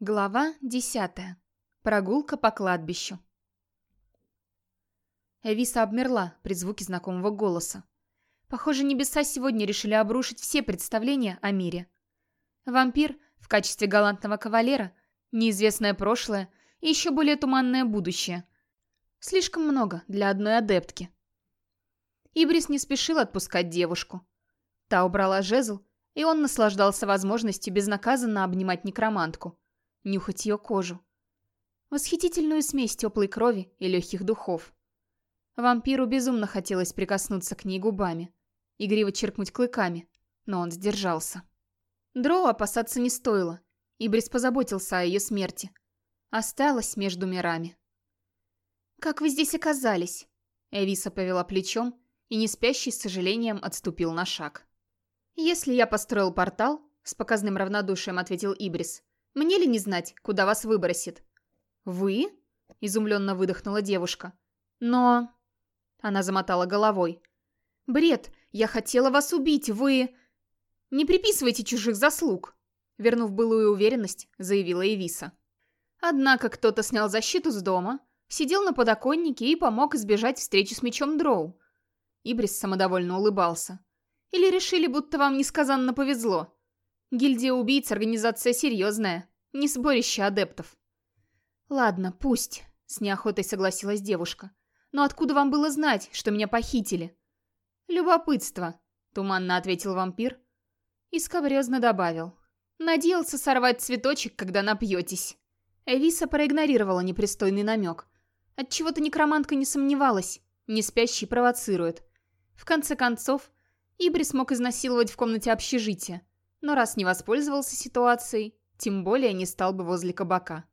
Глава десятая. Прогулка по кладбищу. Эвиса обмерла при звуке знакомого голоса. Похоже, небеса сегодня решили обрушить все представления о мире. Вампир в качестве галантного кавалера, неизвестное прошлое и еще более туманное будущее. Слишком много для одной адептки. Ибрис не спешил отпускать девушку. Та убрала жезл, и он наслаждался возможностью безнаказанно обнимать некромантку – нюхать ее кожу. Восхитительную смесь теплой крови и легких духов. Вампиру безумно хотелось прикоснуться к ней губами, игриво черкнуть клыками, но он сдержался. Дроу опасаться не стоило, и Брис позаботился о ее смерти. Осталась между мирами. «Как вы здесь оказались?» Эвиса повела плечом, и неспящий с сожалением отступил на шаг. «Если я построил портал», — с показным равнодушием ответил Ибрис, мне ли не знать, куда вас выбросит?» «Вы?» – изумленно выдохнула девушка. «Но...» – она замотала головой. «Бред! Я хотела вас убить, вы...» «Не приписывайте чужих заслуг!» Вернув былую уверенность, заявила Эвиса. Однако кто-то снял защиту с дома, сидел на подоконнике и помог избежать встречи с мечом Дроу. Ибрис самодовольно улыбался. «Или решили, будто вам несказанно повезло?» Гильдия убийц – организация серьезная, не сборище адептов. Ладно, пусть, с неохотой согласилась девушка. Но откуда вам было знать, что меня похитили? Любопытство, туманно ответил вампир и скобрезно добавил. Надеялся сорвать цветочек, когда напьетесь. Эвиса проигнорировала непристойный намек. Отчего-то некромантка не сомневалась, не спящий провоцирует. В конце концов, Ибри смог изнасиловать в комнате общежития но раз не воспользовался ситуацией, тем более не стал бы возле кабака.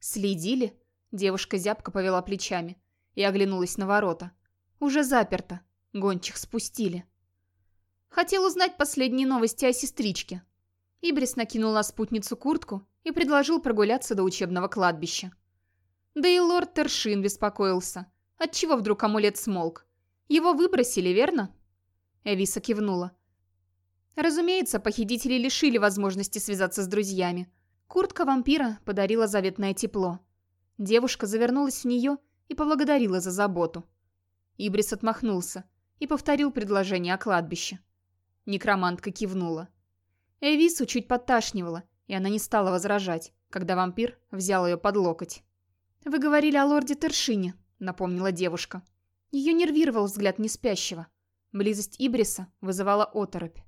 «Следили?» Девушка зябко повела плечами и оглянулась на ворота. «Уже заперто. Гончих спустили». Хотел узнать последние новости о сестричке. Ибрис накинул на спутницу куртку и предложил прогуляться до учебного кладбища. Да и лорд Тершин беспокоился. Отчего вдруг амулет смолк? Его выбросили, верно? Эвиса кивнула. Разумеется, похитители лишили возможности связаться с друзьями. Куртка вампира подарила заветное тепло. Девушка завернулась в нее и поблагодарила за заботу. Ибрис отмахнулся и повторил предложение о кладбище. Некромантка кивнула. Эвису чуть подташнивала, и она не стала возражать, когда вампир взял ее под локоть. «Вы говорили о лорде Тершине», — напомнила девушка. Ее нервировал взгляд неспящего. Близость Ибриса вызывала оторопь.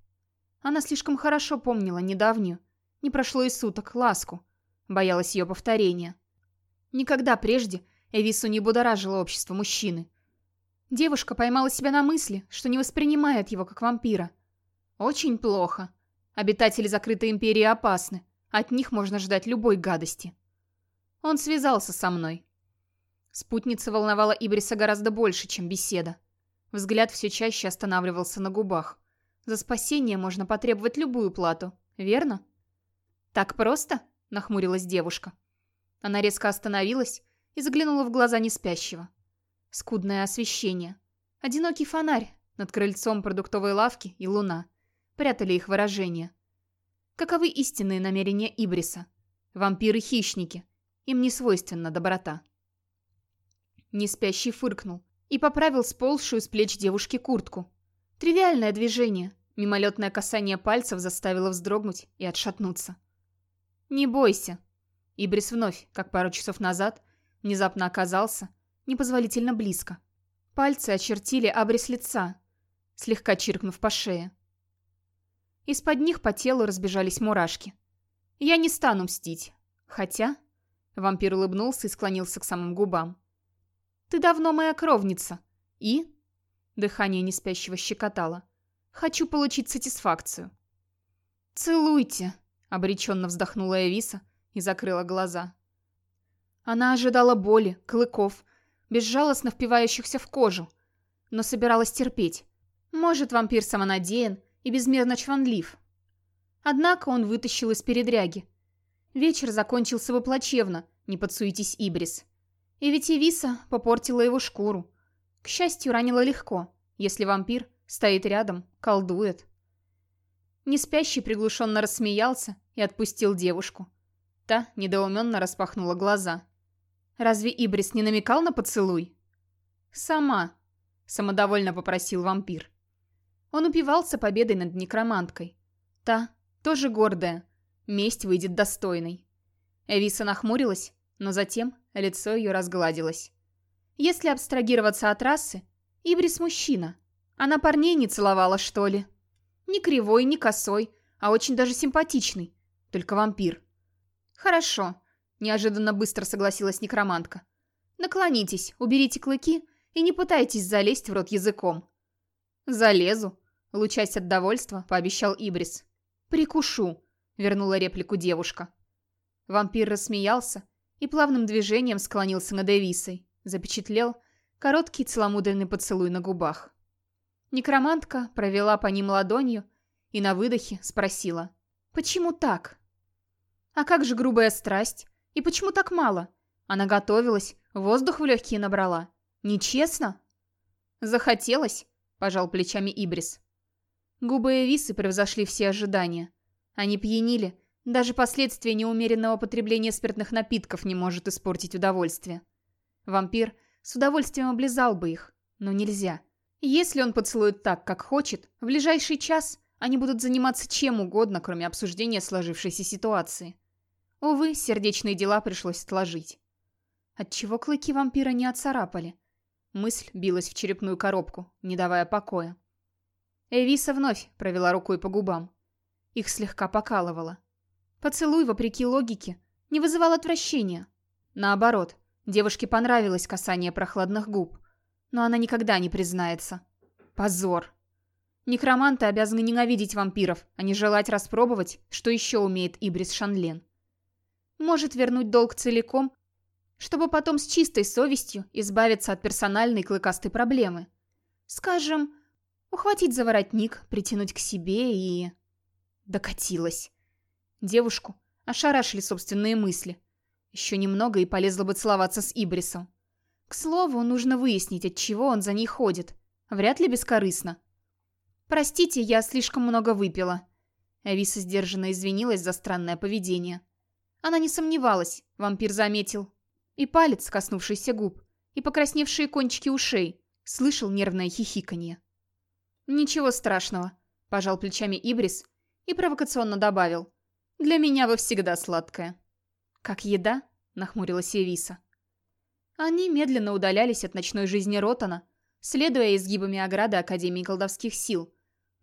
Она слишком хорошо помнила недавнюю, не прошло и суток, ласку. Боялась ее повторения. Никогда прежде Эвису не будоражило общество мужчины. Девушка поймала себя на мысли, что не воспринимает его как вампира. Очень плохо. Обитатели закрытой империи опасны. От них можно ждать любой гадости. Он связался со мной. Спутница волновала Ибриса гораздо больше, чем беседа. Взгляд все чаще останавливался на губах. За спасение можно потребовать любую плату, верно? Так просто? Нахмурилась девушка. Она резко остановилась и заглянула в глаза неспящего. Скудное освещение. Одинокий фонарь над крыльцом продуктовой лавки и луна прятали их выражение. Каковы истинные намерения Ибриса? Вампиры-хищники. Им не свойственна доброта. Неспящий фыркнул и поправил сползшую с плеч девушки куртку. Тривиальное движение, Мимолетное касание пальцев заставило вздрогнуть и отшатнуться. «Не бойся!» Ибрис вновь, как пару часов назад, внезапно оказался непозволительно близко. Пальцы очертили абрис лица, слегка чиркнув по шее. Из-под них по телу разбежались мурашки. «Я не стану мстить. Хотя...» Вампир улыбнулся и склонился к самым губам. «Ты давно моя кровница. И...» Дыхание неспящего щекотало. Хочу получить сатисфакцию». «Целуйте», — обреченно вздохнула Эвиса и закрыла глаза. Она ожидала боли, клыков, безжалостно впивающихся в кожу, но собиралась терпеть. Может, вампир самонадеян и безмерно чванлив. Однако он вытащил из передряги. Вечер закончился бы плачевно, не подсуетись Ибрис. И ведь Эвиса попортила его шкуру. К счастью, ранила легко, если вампир Стоит рядом, колдует. Неспящий приглушенно рассмеялся и отпустил девушку. Та недоуменно распахнула глаза. «Разве Ибрис не намекал на поцелуй?» «Сама», — самодовольно попросил вампир. Он упивался победой над некроманткой. Та, тоже гордая, месть выйдет достойной. Эвиса нахмурилась, но затем лицо ее разгладилось. Если абстрагироваться от расы, Ибрис мужчина. Она парней не целовала, что ли? Не кривой, не косой, а очень даже симпатичный. Только вампир. Хорошо, неожиданно быстро согласилась некромантка. Наклонитесь, уберите клыки и не пытайтесь залезть в рот языком. Залезу, лучась от довольства, пообещал Ибрис. Прикушу, вернула реплику девушка. Вампир рассмеялся и плавным движением склонился над Эвисой, запечатлел короткий целомудренный поцелуй на губах. Некромантка провела по ним ладонью и на выдохе спросила. «Почему так?» «А как же грубая страсть? И почему так мало? Она готовилась, воздух в легкие набрала. Нечестно?» «Захотелось», — пожал плечами Ибрис. Губы Эвисы превзошли все ожидания. Они пьянили, даже последствия неумеренного потребления спиртных напитков не может испортить удовольствие. Вампир с удовольствием облизал бы их, но нельзя. Если он поцелует так, как хочет, в ближайший час они будут заниматься чем угодно, кроме обсуждения сложившейся ситуации. Увы, сердечные дела пришлось отложить. Отчего клыки вампира не отцарапали? Мысль билась в черепную коробку, не давая покоя. Эвиса вновь провела рукой по губам. Их слегка покалывало. Поцелуй, вопреки логике, не вызывал отвращения. Наоборот, девушке понравилось касание прохладных губ. Но она никогда не признается. Позор. Некроманты обязаны ненавидеть вампиров, а не желать распробовать, что еще умеет Ибрис Шанлен. Может вернуть долг целиком, чтобы потом с чистой совестью избавиться от персональной клыкастой проблемы. Скажем, ухватить за воротник, притянуть к себе и... Докатилась. Девушку ошарашили собственные мысли. Еще немного и полезла бы целоваться с Ибрисом. К слову, нужно выяснить, от чего он за ней ходит. Вряд ли бескорыстно. «Простите, я слишком много выпила». Ависа сдержанно извинилась за странное поведение. Она не сомневалась, вампир заметил. И палец, коснувшийся губ, и покрасневшие кончики ушей. Слышал нервное хихиканье. «Ничего страшного», – пожал плечами Ибрис и провокационно добавил. Для меня вы всегда сладкая». «Как еда?» — нахмурилась Эвиса. Они медленно удалялись от ночной жизни Ротана, следуя изгибами ограды Академии колдовских сил,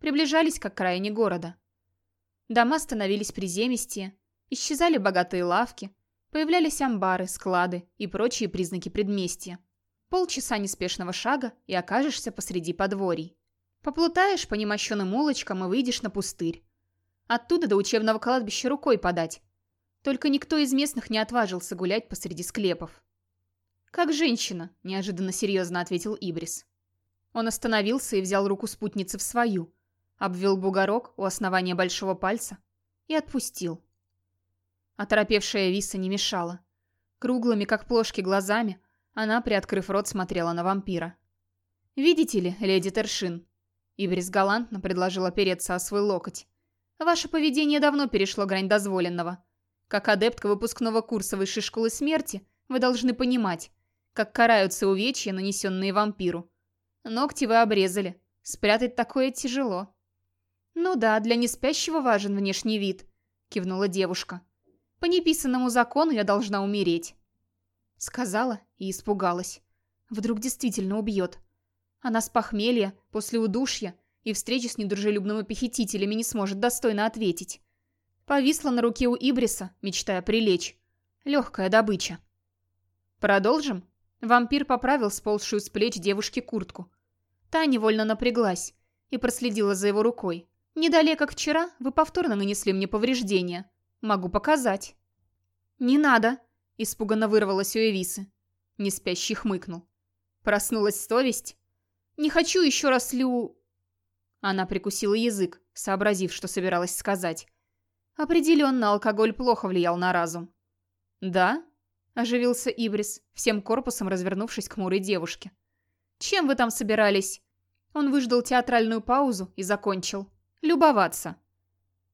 приближались к окраине города. Дома становились приземистее, исчезали богатые лавки, появлялись амбары, склады и прочие признаки предместья. Полчаса неспешного шага и окажешься посреди подворий. Поплутаешь по немощенным улочкам и выйдешь на пустырь. Оттуда до учебного кладбища рукой подать. Только никто из местных не отважился гулять посреди склепов. «Как женщина», — неожиданно серьезно ответил Ибрис. Он остановился и взял руку спутницы в свою, обвел бугорок у основания большого пальца и отпустил. Оторопевшая Виса не мешала. Круглыми, как плошки, глазами она, приоткрыв рот, смотрела на вампира. «Видите ли, леди Тершин?» Ибрис галантно предложил опереться о свой локоть. Ваше поведение давно перешло грань дозволенного. Как адептка выпускного курса высшей школы смерти, вы должны понимать, как караются увечья, нанесенные вампиру. Ногти вы обрезали. Спрятать такое тяжело. «Ну да, для неспящего важен внешний вид», — кивнула девушка. «По неписанному закону я должна умереть». Сказала и испугалась. Вдруг действительно убьет. Она с похмелья, после удушья, и встречи с недружелюбными похитителями не сможет достойно ответить. Повисла на руке у Ибриса, мечтая прилечь. Легкая добыча. Продолжим? Вампир поправил сползшую с плеч девушки куртку. Та невольно напряглась и проследила за его рукой. «Недалее, как вчера, вы повторно нанесли мне повреждения. Могу показать». «Не надо!» – испуганно вырвалась у Эвисы. Неспящий хмыкнул. Проснулась совесть. «Не хочу еще раз Лю... Она прикусила язык, сообразив, что собиралась сказать. Определенно, алкоголь плохо влиял на разум. «Да?» – оживился Ибрис, всем корпусом развернувшись к мурой девушке. «Чем вы там собирались?» Он выждал театральную паузу и закончил. «Любоваться».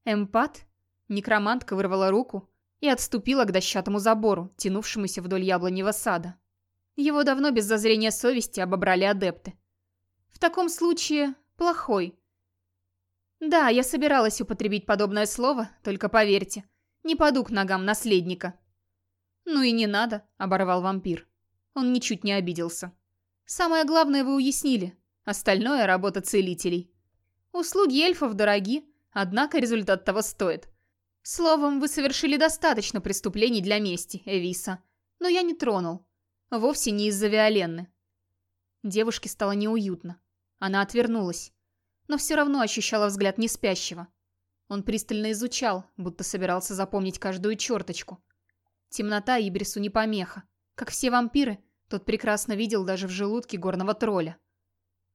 «Эмпат?» Некромантка вырвала руку и отступила к дощатому забору, тянувшемуся вдоль яблоневого сада. Его давно без зазрения совести обобрали адепты. В таком случае плохой. Да, я собиралась употребить подобное слово, только поверьте, не паду к ногам наследника. «Ну и не надо», — оборвал вампир. Он ничуть не обиделся. «Самое главное вы уяснили. Остальное — работа целителей. Услуги эльфов дороги, однако результат того стоит. Словом, вы совершили достаточно преступлений для мести, Эвиса. Но я не тронул. Вовсе не из-за Виоленны». Девушке стало неуютно. Она отвернулась. Но все равно ощущала взгляд неспящего. Он пристально изучал, будто собирался запомнить каждую черточку. Темнота Ибрису не помеха. Как все вампиры, тот прекрасно видел даже в желудке горного тролля.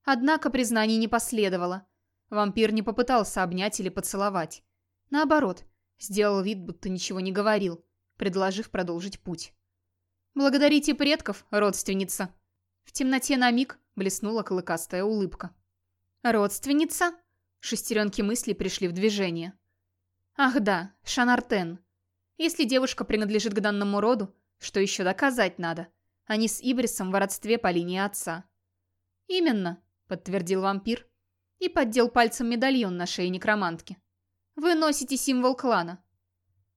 Однако признаний не последовало. Вампир не попытался обнять или поцеловать. Наоборот, сделал вид, будто ничего не говорил, предложив продолжить путь. «Благодарите предков, родственница!» В темноте на миг блеснула клыкастая улыбка. «Родственница?» Шестеренки мыслей пришли в движение. «Ах да, Шанартен. Если девушка принадлежит к данному роду, что еще доказать надо? Они с Ибрисом в родстве по линии отца». «Именно», — подтвердил вампир и поддел пальцем медальон на шее некромантки. «Вы носите символ клана».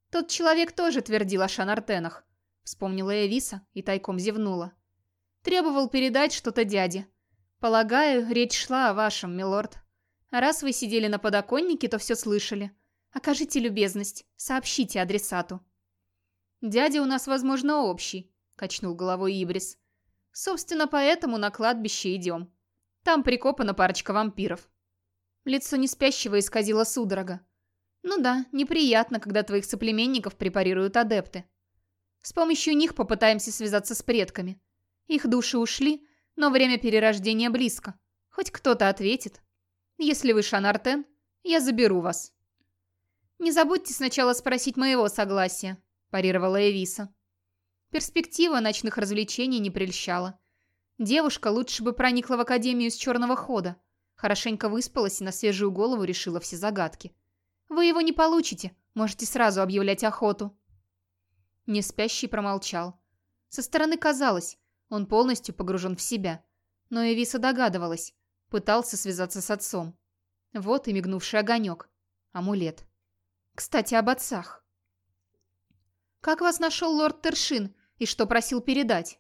«Тот человек тоже твердил о Шанартенах», — вспомнила Эвиса и тайком зевнула. «Требовал передать что-то дяде. Полагаю, речь шла о вашем, милорд». Раз вы сидели на подоконнике, то все слышали. Окажите любезность, сообщите адресату. «Дядя у нас, возможно, общий», — качнул головой Ибрис. «Собственно, поэтому на кладбище идем. Там прикопана парочка вампиров». Лицо неспящего исказило судорога. «Ну да, неприятно, когда твоих соплеменников препарируют адепты. С помощью них попытаемся связаться с предками. Их души ушли, но время перерождения близко. Хоть кто-то ответит». Если вы Шанартен, я заберу вас». «Не забудьте сначала спросить моего согласия», – парировала Эвиса. Перспектива ночных развлечений не прельщала. Девушка лучше бы проникла в Академию с черного хода. Хорошенько выспалась и на свежую голову решила все загадки. «Вы его не получите, можете сразу объявлять охоту». Неспящий промолчал. Со стороны казалось, он полностью погружен в себя. Но Эвиса догадывалась, Пытался связаться с отцом. Вот и мигнувший огонек. Амулет. Кстати, об отцах. «Как вас нашел лорд Тершин и что просил передать?»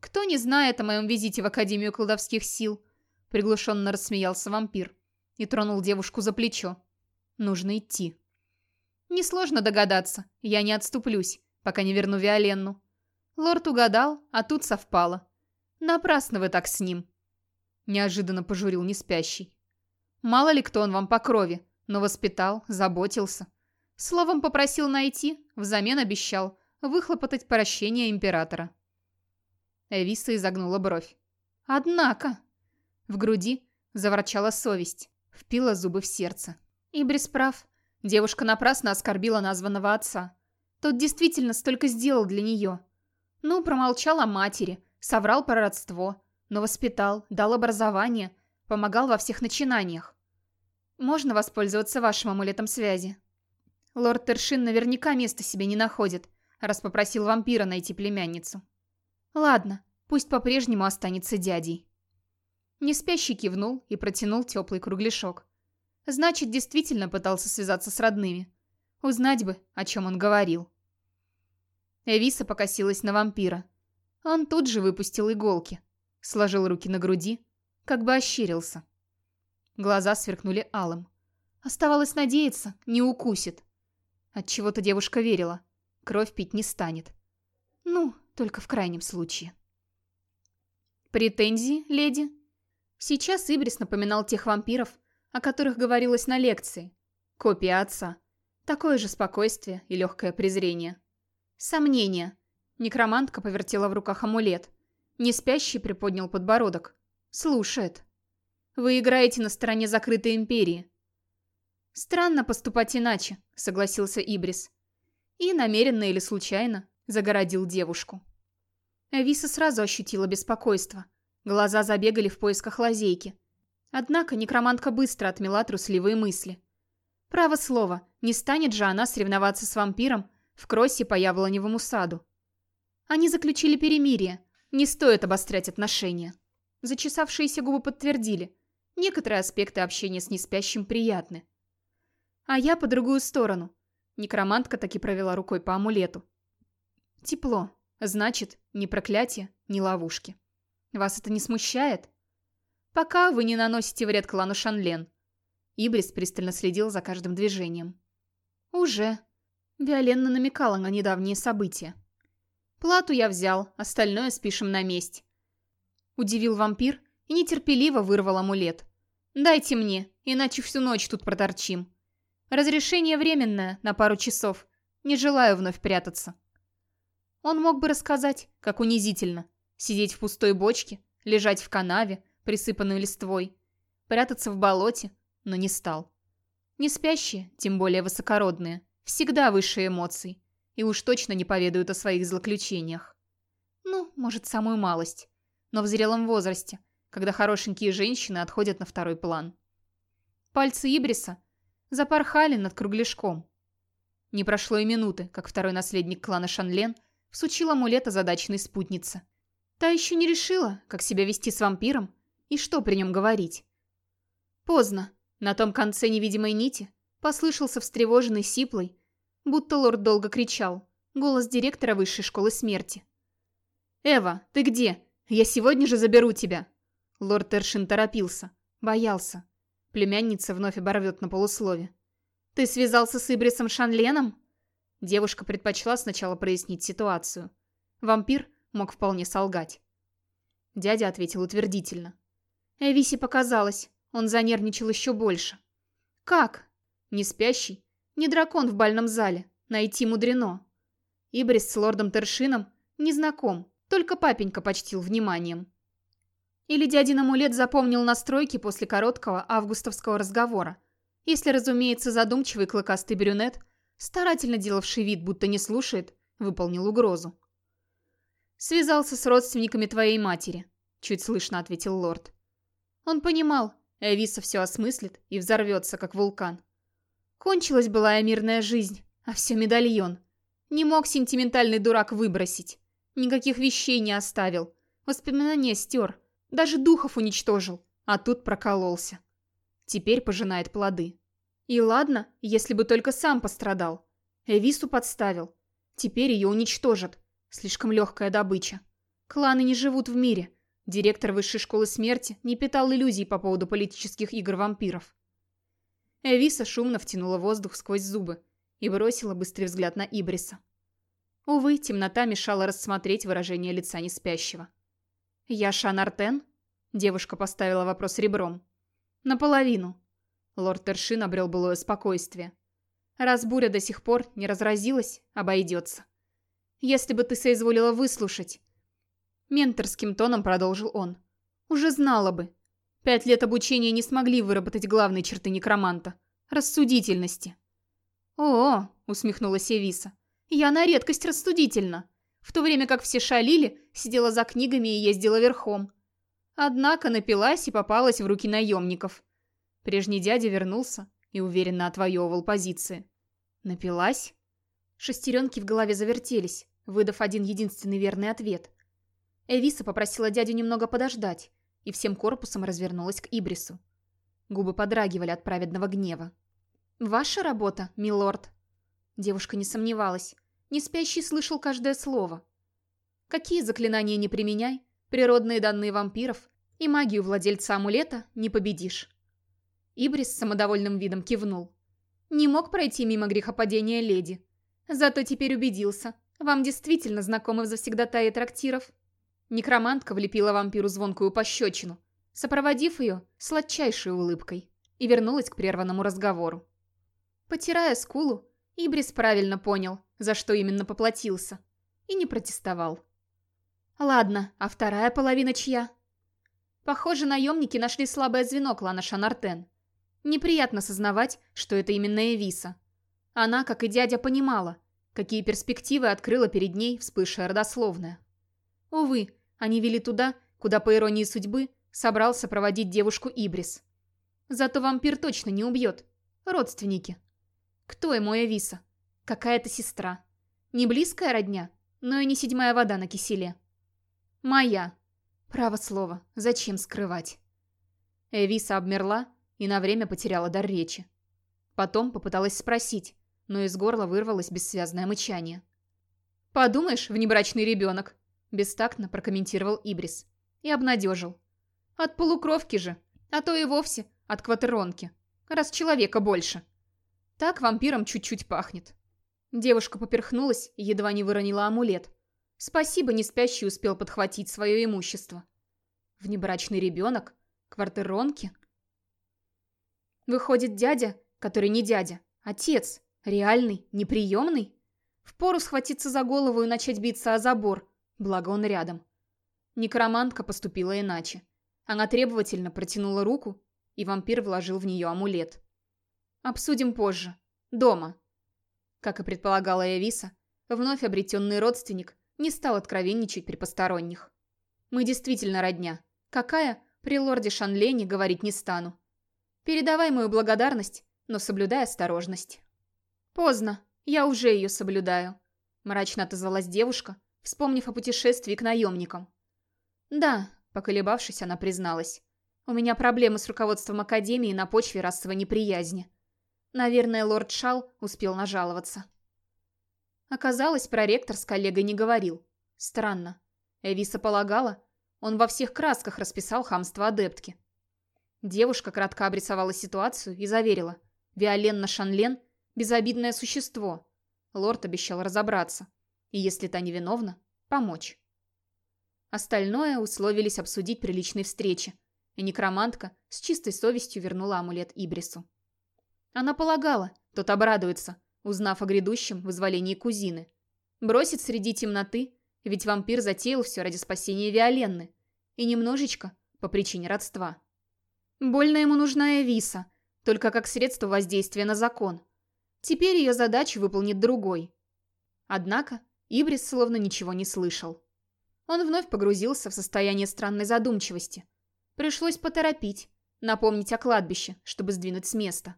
«Кто не знает о моем визите в Академию колдовских сил?» Приглушенно рассмеялся вампир и тронул девушку за плечо. «Нужно идти». «Несложно догадаться, я не отступлюсь, пока не верну Виоленну». Лорд угадал, а тут совпало. Напрасно вы так с ним. Неожиданно пожурил неспящий. Мало ли кто он вам по крови, но воспитал, заботился. Словом попросил найти, взамен обещал выхлопотать прощение императора. Эвиса изогнула бровь. Однако... В груди заворчала совесть, впила зубы в сердце. Ибрис прав. Девушка напрасно оскорбила названного отца. Тот действительно столько сделал для нее. Ну, промолчал о матери, соврал про родство, но воспитал, дал образование, помогал во всех начинаниях. Можно воспользоваться вашим амулетом связи. Лорд Тершин наверняка места себе не находит, раз попросил вампира найти племянницу. Ладно, пусть по-прежнему останется дядей. Неспящий кивнул и протянул теплый кругляшок. Значит, действительно пытался связаться с родными. Узнать бы, о чем он говорил. Эвиса покосилась на вампира. Он тут же выпустил иголки сложил руки на груди, как бы ощерился. Глаза сверкнули алым. Оставалось надеяться, не укусит. Отчего-то девушка верила. Кровь пить не станет. Ну, только в крайнем случае. Претензии, леди? Сейчас Ибрис напоминал тех вампиров, о которых говорилось на лекции. Копия отца. Такое же спокойствие и легкое презрение. Сомнения. Некромантка повертела в руках амулет. Неспящий приподнял подбородок. Слушает. Вы играете на стороне закрытой империи. Странно поступать иначе, согласился Ибрис. И намеренно или случайно загородил девушку. Эвиса сразу ощутила беспокойство. Глаза забегали в поисках лазейки. Однако некромантка быстро отмела трусливые мысли. Право слово, не станет же она соревноваться с вампиром, в кроссе по яблоневому саду. Они заключили перемирие, не стоит обострять отношения. Зачесавшиеся губы подтвердили, некоторые аспекты общения с неспящим приятны. А я по другую сторону. Некромантка таки провела рукой по амулету. Тепло. Значит, ни проклятие, ни ловушки. Вас это не смущает? Пока вы не наносите вред клану Шанлен. Ибрис пристально следил за каждым движением. Уже. Виоленна намекала на недавние события. Плату я взял, остальное спишем на месть. Удивил вампир и нетерпеливо вырвал амулет. «Дайте мне, иначе всю ночь тут проторчим. Разрешение временное, на пару часов. Не желаю вновь прятаться». Он мог бы рассказать, как унизительно. Сидеть в пустой бочке, лежать в канаве, присыпанной листвой, прятаться в болоте, но не стал. Не спящие, тем более высокородные, всегда выше эмоций, и уж точно не поведают о своих злоключениях. Ну, может, самую малость, но в зрелом возрасте, когда хорошенькие женщины отходят на второй план. Пальцы Ибриса запорхали над кругляшком. Не прошло и минуты, как второй наследник клана Шанлен всучил амулет озадаченной спутнице. Та еще не решила, как себя вести с вампиром и что при нем говорить. Поздно. На том конце невидимой нити послышался встревоженный сиплый, будто лорд долго кричал, голос директора высшей школы смерти. «Эва, ты где? Я сегодня же заберу тебя!» Лорд Тершин торопился, боялся. Племянница вновь оборвет на полуслове. «Ты связался с Ибрисом Шанленом?» Девушка предпочла сначала прояснить ситуацию. Вампир мог вполне солгать. Дядя ответил утвердительно. Эвисе показалось, он занервничал еще больше. «Как?» «Не спящий? Не дракон в бальном зале. Найти мудрено». Ибрис с лордом Тершином не знаком, только папенька почтил вниманием. Или дядин амулет запомнил настройки после короткого августовского разговора. Если, разумеется, задумчивый клыкастый брюнет, старательно делавший вид, будто не слушает, выполнил угрозу. «Связался с родственниками твоей матери», — чуть слышно ответил лорд. Он понимал, Эвиса все осмыслит и взорвется, как вулкан. Кончилась былая мирная жизнь, а все медальон. Не мог сентиментальный дурак выбросить. Никаких вещей не оставил. Воспоминания стер. Даже духов уничтожил. А тут прокололся. Теперь пожинает плоды. И ладно, если бы только сам пострадал. Эвису подставил. Теперь ее уничтожат. Слишком легкая добыча. Кланы не живут в мире. Директор высшей школы смерти не питал иллюзий по поводу политических игр вампиров. Эвиса шумно втянула воздух сквозь зубы и бросила быстрый взгляд на Ибриса. Увы, темнота мешала рассмотреть выражение лица неспящего. «Я Шан Артен?» Девушка поставила вопрос ребром. «Наполовину». Лорд Тершин обрел былое спокойствие. «Раз буря до сих пор не разразилась, обойдется. Если бы ты соизволила выслушать, Менторским тоном продолжил он. Уже знала бы. Пять лет обучения не смогли выработать главные черты некроманта. Рассудительности. «О, — усмехнулась Эвиса, — я на редкость рассудительна. В то время как все шалили, сидела за книгами и ездила верхом. Однако напилась и попалась в руки наемников. Прежний дядя вернулся и уверенно отвоевывал позиции. Напилась? Шестеренки в голове завертелись, выдав один единственный верный ответ. Эвиса попросила дядю немного подождать и всем корпусом развернулась к Ибрису. Губы подрагивали от праведного гнева. «Ваша работа, милорд?» Девушка не сомневалась. Не спящий слышал каждое слово. Какие заклинания не применяй, природные данные вампиров и магию владельца амулета не победишь. Ибрис с самодовольным видом кивнул. Не мог пройти мимо грехопадения леди. Зато теперь убедился. Вам действительно знакомы завсегдатаи трактиров. Некромантка влепила вампиру звонкую пощечину, сопроводив ее сладчайшей улыбкой, и вернулась к прерванному разговору. Потирая скулу, Ибрис правильно понял, за что именно поплатился, и не протестовал. Ладно, а вторая половина чья? Похоже, наемники нашли слабое звено клана Шанартен. Неприятно сознавать, что это именно Эвиса. Она, как и дядя, понимала, какие перспективы открыла перед ней вспышая родословная. Увы, они вели туда, куда, по иронии судьбы, собрался проводить девушку Ибрис. Зато вампир точно не убьет. Родственники. Кто ему Эвиса? Какая-то сестра. Не близкая родня, но и не седьмая вода на киселе. Моя. Право слово, зачем скрывать? Эвиса обмерла и на время потеряла дар речи. Потом попыталась спросить, но из горла вырвалось бессвязное мычание. «Подумаешь, внебрачный ребенок!» – бестактно прокомментировал Ибрис. И обнадежил. «От полукровки же, а то и вовсе от кватеронки, раз человека больше. Так вампиром чуть-чуть пахнет». Девушка поперхнулась едва не выронила амулет. Спасибо, не спящий успел подхватить свое имущество. Внебрачный ребенок? Квартиронки? Выходит, дядя, который не дядя, отец, реальный, неприемный? Впору схватиться за голову и начать биться о забор, благо он рядом. Некромантка поступила иначе. Она требовательно протянула руку, и вампир вложил в нее амулет. Обсудим позже. Дома. Как и предполагала Эвиса, вновь обретенный родственник не стал откровенничать при посторонних. Мы действительно родня. Какая, при лорде Шанлене говорить не стану. Передавай мою благодарность, но соблюдай осторожность. Поздно, я уже ее соблюдаю. Мрачно отозвалась девушка, вспомнив о путешествии к наемникам. Да, поколебавшись, она призналась. У меня проблемы с руководством Академии на почве расовой неприязни. Наверное, лорд Шал успел нажаловаться. Оказалось, проректор с коллегой не говорил. Странно. Эвиса полагала, он во всех красках расписал хамство адептки. Девушка кратко обрисовала ситуацию и заверила. Виоленна Шанлен – безобидное существо. Лорд обещал разобраться. И если та невиновна, помочь. Остальное условились обсудить при личной встрече, и некромантка с чистой совестью вернула амулет Ибрису. Она полагала, тот обрадуется, узнав о грядущем вызволении кузины. Бросит среди темноты, ведь вампир затеял все ради спасения Виоленны. И немножечко по причине родства. Больно ему нужна Эвиса, только как средство воздействия на закон. Теперь ее задачу выполнит другой. Однако Ибрис словно ничего не слышал. Он вновь погрузился в состояние странной задумчивости. Пришлось поторопить, напомнить о кладбище, чтобы сдвинуть с места.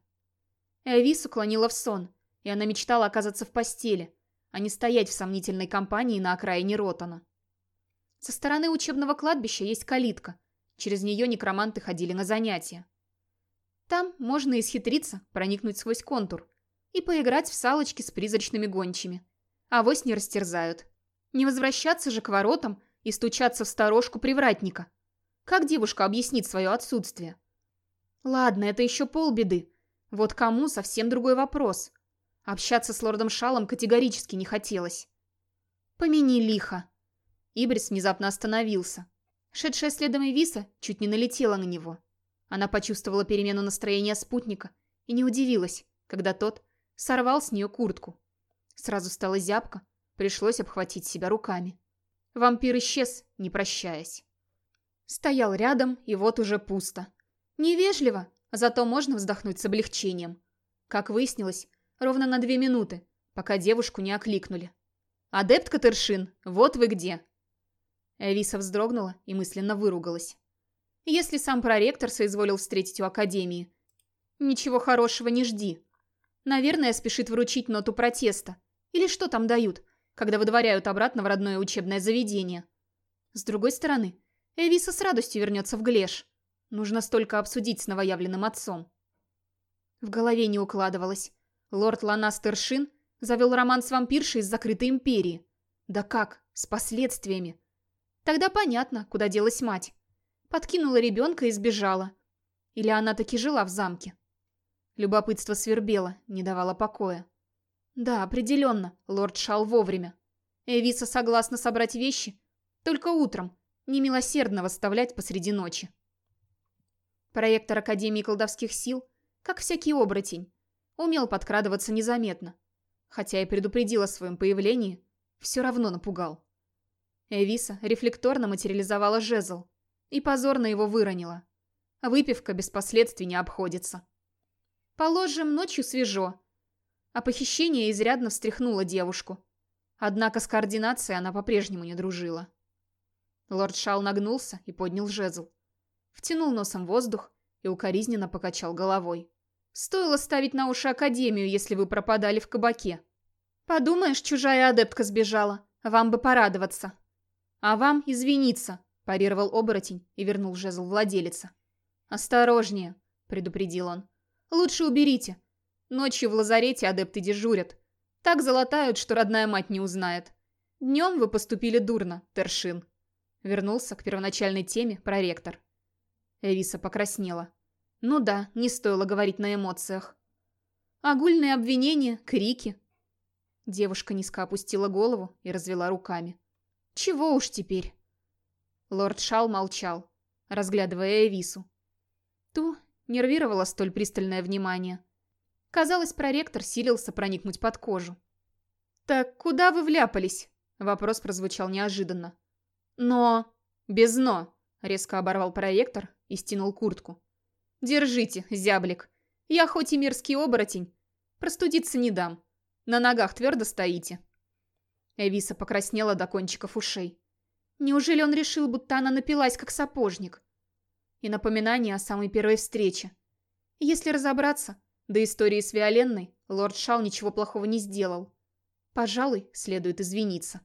Эвис уклонила в сон, и она мечтала оказаться в постели, а не стоять в сомнительной компании на окраине Ротана. Со стороны учебного кладбища есть калитка. Через нее некроманты ходили на занятия. Там можно исхитриться, проникнуть сквозь контур и поиграть в салочки с призрачными гончими. Авось не растерзают. Не возвращаться же к воротам и стучаться в сторожку привратника. Как девушка объяснит свое отсутствие? Ладно, это еще полбеды. Вот кому совсем другой вопрос. Общаться с лордом Шалом категорически не хотелось. Помяни лихо. Ибрис внезапно остановился. Шедшая следом Эвиса чуть не налетела на него. Она почувствовала перемену настроения спутника и не удивилась, когда тот сорвал с нее куртку. Сразу стало зябко, пришлось обхватить себя руками. Вампир исчез, не прощаясь. Стоял рядом, и вот уже пусто. Невежливо, зато можно вздохнуть с облегчением. Как выяснилось, Ровно на две минуты, пока девушку не окликнули. «Адепт Катершин, вот вы где!» Эвиса вздрогнула и мысленно выругалась. «Если сам проректор соизволил встретить у Академии, ничего хорошего не жди. Наверное, спешит вручить ноту протеста. Или что там дают, когда выдворяют обратно в родное учебное заведение. С другой стороны, Эвиса с радостью вернется в Глеш. Нужно столько обсудить с новоявленным отцом. В голове не укладывалось. Лорд Ланастершин завел роман с вампиршей из закрытой империи. Да как? С последствиями. Тогда понятно, куда делась мать. Подкинула ребенка и сбежала. Или она таки жила в замке? Любопытство свербело, не давало покоя. Да, определенно, лорд шал вовремя. Эвиса согласна собрать вещи, только утром, немилосердно восставлять посреди ночи. Проектор Академии колдовских сил, как всякий оборотень, Умел подкрадываться незаметно. Хотя и предупредил о своем появлении, все равно напугал. Эвиса рефлекторно материализовала жезл и позорно его выронила. Выпивка без последствий не обходится. Положим, ночью свежо. А похищение изрядно встряхнуло девушку. Однако с координацией она по-прежнему не дружила. Лорд Шал нагнулся и поднял жезл. Втянул носом воздух и укоризненно покачал головой. Стоило ставить на уши Академию, если вы пропадали в кабаке. Подумаешь, чужая адептка сбежала. Вам бы порадоваться. А вам извиниться, парировал оборотень и вернул жезл владелица. «Осторожнее», — предупредил он. «Лучше уберите. Ночью в лазарете адепты дежурят. Так залатают, что родная мать не узнает. Днем вы поступили дурно, Тершин». Вернулся к первоначальной теме проректор. Эвиса покраснела. Ну да, не стоило говорить на эмоциях. Огульные обвинения, крики. Девушка низко опустила голову и развела руками. Чего уж теперь? Лорд Шал молчал, разглядывая Эвису. Ту нервировало столь пристальное внимание. Казалось, проректор силился проникнуть под кожу. «Так куда вы вляпались?» Вопрос прозвучал неожиданно. «Но...» «Без «но», — резко оборвал проректор и стянул куртку. «Держите, зяблик. Я хоть и мерзкий оборотень, простудиться не дам. На ногах твердо стоите». Эвиса покраснела до кончиков ушей. Неужели он решил, будто она напилась, как сапожник? И напоминание о самой первой встрече. Если разобраться, до истории с Виоленной лорд Шал ничего плохого не сделал. Пожалуй, следует извиниться.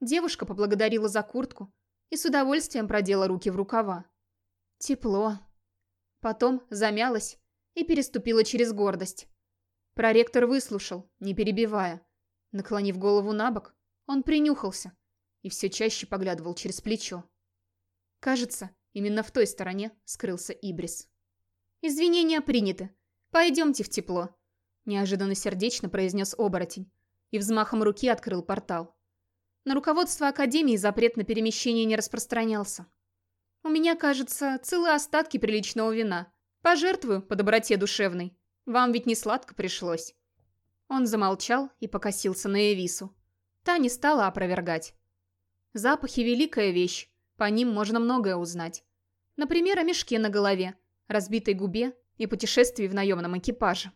Девушка поблагодарила за куртку и с удовольствием продела руки в рукава. Тепло. Потом замялась и переступила через гордость. Проректор выслушал, не перебивая. Наклонив голову на бок, он принюхался и все чаще поглядывал через плечо. Кажется, именно в той стороне скрылся Ибрис. «Извинения приняты. Пойдемте в тепло», — неожиданно сердечно произнес оборотень и взмахом руки открыл портал. На руководство Академии запрет на перемещение не распространялся. «У меня, кажется, целые остатки приличного вина. Пожертвую по доброте душевной. Вам ведь не сладко пришлось». Он замолчал и покосился на Эвису. Та не стала опровергать. Запахи – великая вещь, по ним можно многое узнать. Например, о мешке на голове, разбитой губе и путешествии в наемном экипаже.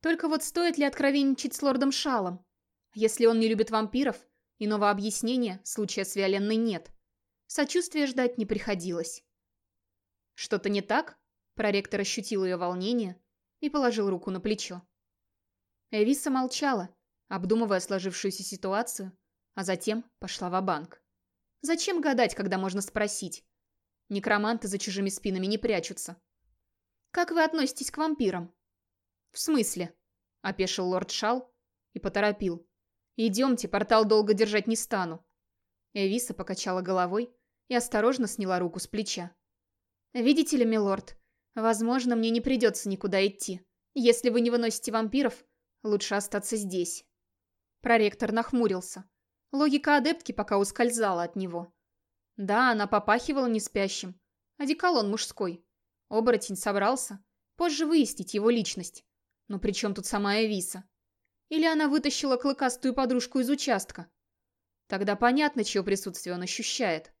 Только вот стоит ли откровенничать с лордом Шалом? Если он не любит вампиров, иного объяснения случая с Виоленной нет. Сочувствия ждать не приходилось. «Что-то не так?» Проректор ощутил ее волнение и положил руку на плечо. Эвиса молчала, обдумывая сложившуюся ситуацию, а затем пошла в банк Зачем гадать, когда можно спросить? Некроманты за чужими спинами не прячутся. «Как вы относитесь к вампирам?» «В смысле?» – опешил лорд Шал и поторопил. «Идемте, портал долго держать не стану». Эвиса покачала головой и осторожно сняла руку с плеча. «Видите ли, милорд, возможно, мне не придется никуда идти. Если вы не выносите вампиров, лучше остаться здесь». Проректор нахмурился. Логика адептки пока ускользала от него. Да, она попахивала не спящим. Одеколон мужской. Оборотень собрался. Позже выяснить его личность. Но при чем тут сама Эвиса? Или она вытащила клыкастую подружку из участка? Тогда понятно, чье присутствие он ощущает.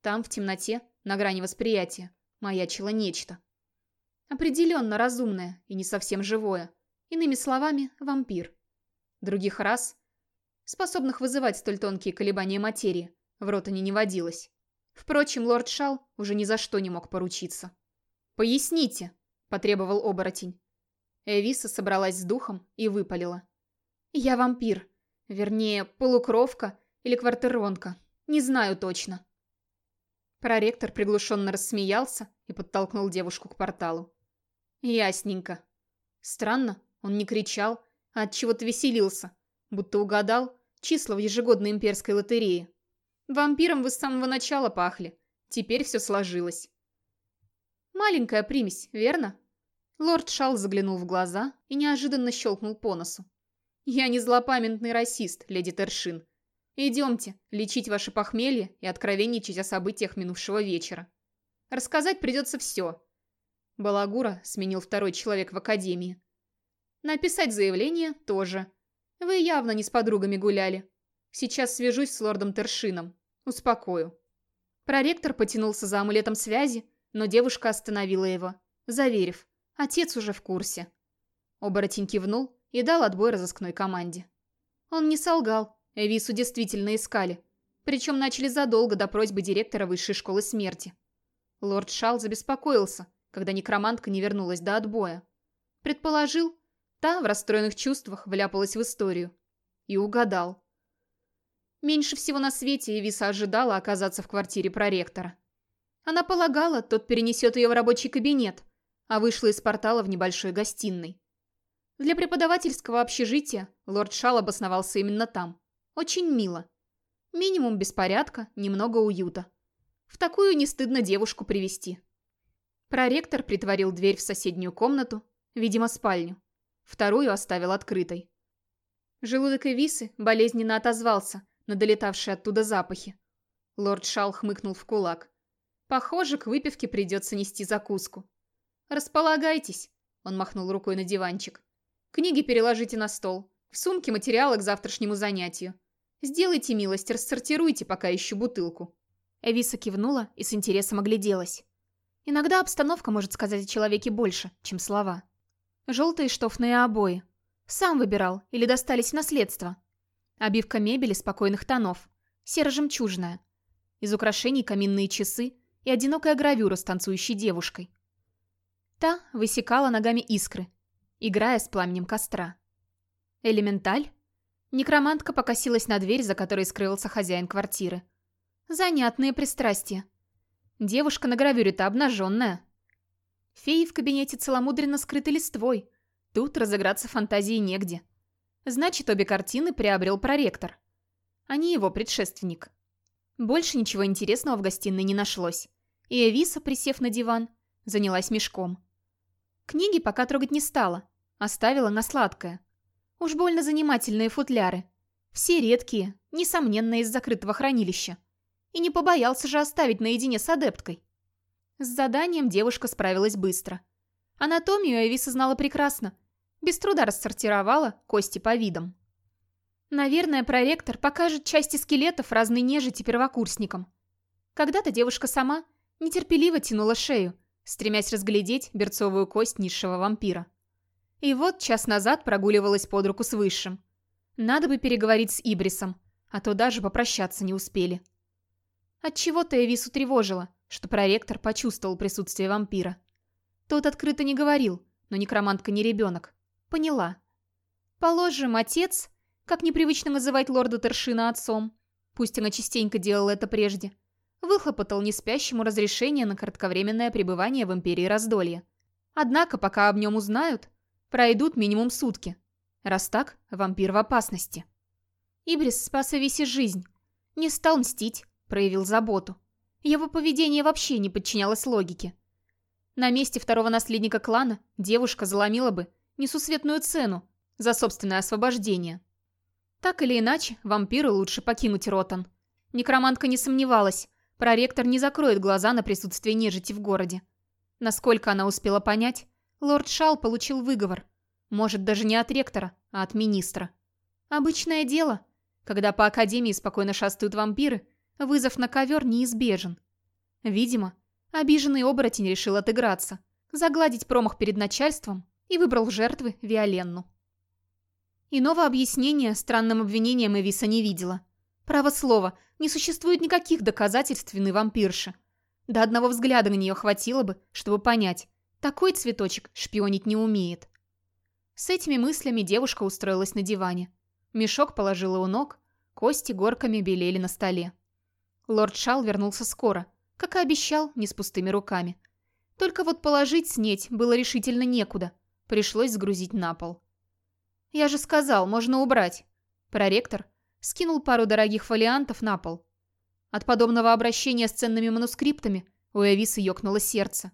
Там, в темноте, на грани восприятия, маячило нечто. Определенно разумное и не совсем живое. Иными словами, вампир. Других раз способных вызывать столь тонкие колебания материи, в Ротане не водилось. Впрочем, лорд Шал уже ни за что не мог поручиться. «Поясните», — потребовал оборотень. Эвиса собралась с духом и выпалила. «Я вампир. Вернее, полукровка или квартиронка. Не знаю точно». Проректор приглушенно рассмеялся и подтолкнул девушку к порталу. «Ясненько. Странно, он не кричал, а от чего то веселился, будто угадал числа в ежегодной имперской лотерее. Вампиром вы с самого начала пахли. Теперь все сложилось. Маленькая примесь, верно? Лорд Шал заглянул в глаза и неожиданно щелкнул по носу. «Я не злопамятный расист, леди Тершин. Идемте, лечить ваше похмелье и откровенничать о событиях минувшего вечера. Рассказать придется все». Балагура сменил второй человек в академии. Написать заявление тоже. Вы явно не с подругами гуляли. Сейчас свяжусь с лордом Тершином. Успокою». Проректор потянулся за амулетом связи, но девушка остановила его, заверив. Отец уже в курсе. Оборотень кивнул и дал отбой разыскной команде. Он не солгал, Эвису действительно искали. Причем начали задолго до просьбы директора высшей школы смерти. Лорд Шал забеспокоился, когда некромантка не вернулась до отбоя. Предположил, Та в расстроенных чувствах вляпалась в историю. И угадал. Меньше всего на свете Эвиса ожидала оказаться в квартире проректора. Она полагала, тот перенесет ее в рабочий кабинет, а вышла из портала в небольшой гостиной. Для преподавательского общежития лорд Шал обосновался именно там. Очень мило. Минимум беспорядка, немного уюта. В такую не стыдно девушку привести. Проректор притворил дверь в соседнюю комнату, видимо, спальню. Вторую оставил открытой. Желудок Эвисы болезненно отозвался на долетавшие оттуда запахи. Лорд Шал хмыкнул в кулак. Похоже, к выпивке придется нести закуску. «Располагайтесь», — он махнул рукой на диванчик. «Книги переложите на стол. В сумке материалы к завтрашнему занятию. Сделайте милость, рассортируйте пока ищу бутылку». Эвиса кивнула и с интересом огляделась. Иногда обстановка может сказать о человеке больше, чем слова. Желтые штофные обои. Сам выбирал или достались в наследство. Обивка мебели спокойных тонов. Серо-жемчужная. Из украшений каминные часы и одинокая гравюра с танцующей девушкой. Та высекала ногами искры, играя с пламенем костра. Элементаль? Некромантка покосилась на дверь, за которой скрылся хозяин квартиры. Занятные пристрастия. Девушка на гравюре-то обнаженная. Феи в кабинете целомудренно скрыты листвой. Тут разыграться фантазии негде. Значит, обе картины приобрел проректор. А не его предшественник. Больше ничего интересного в гостиной не нашлось. И Эвиса, присев на диван, занялась мешком. Книги пока трогать не стала, оставила на сладкое. Уж больно занимательные футляры. Все редкие, несомненно, из закрытого хранилища. И не побоялся же оставить наедине с адепткой. С заданием девушка справилась быстро. Анатомию Эвиса знала прекрасно. Без труда рассортировала кости по видам. Наверное, проректор покажет части скелетов разной нежити первокурсникам. Когда-то девушка сама нетерпеливо тянула шею, стремясь разглядеть берцовую кость низшего вампира. И вот час назад прогуливалась под руку с Высшим. Надо бы переговорить с Ибрисом, а то даже попрощаться не успели. Отчего-то Эвису тревожило, что проректор почувствовал присутствие вампира. Тот открыто не говорил, но некромантка не ребенок. Поняла. Положим, отец как непривычно называть лорда Тершина отцом, пусть она частенько делала это прежде, выхлопотал неспящему разрешение на кратковременное пребывание в Империи Раздолья. Однако, пока об нем узнают, пройдут минимум сутки. Раз так, вампир в опасности. Ибрис спас Эвисе жизнь. Не стал мстить, проявил заботу. Его поведение вообще не подчинялось логике. На месте второго наследника клана девушка заломила бы несусветную цену за собственное освобождение. Так или иначе, вампиру лучше покинуть Ротан. Некромантка не сомневалась, проректор не закроет глаза на присутствие нежити в городе. Насколько она успела понять, лорд Шал получил выговор. Может, даже не от ректора, а от министра. Обычное дело. Когда по Академии спокойно шастают вампиры, вызов на ковер неизбежен. Видимо, обиженный оборотень решил отыграться, загладить промах перед начальством и выбрал жертвы Виоленну. Иного объяснения странным обвинениям Эвиса не видела. Право слово, не существует никаких доказательств вины вампирши. До одного взгляда на нее хватило бы, чтобы понять, такой цветочек шпионить не умеет. С этими мыслями девушка устроилась на диване. Мешок положила у ног, кости горками белели на столе. Лорд Шал вернулся скоро, как и обещал, не с пустыми руками. Только вот положить снеть было решительно некуда, пришлось сгрузить на пол. «Я же сказал, можно убрать». Проректор скинул пару дорогих фолиантов на пол. От подобного обращения с ценными манускриптами у Эвисы ёкнуло сердце.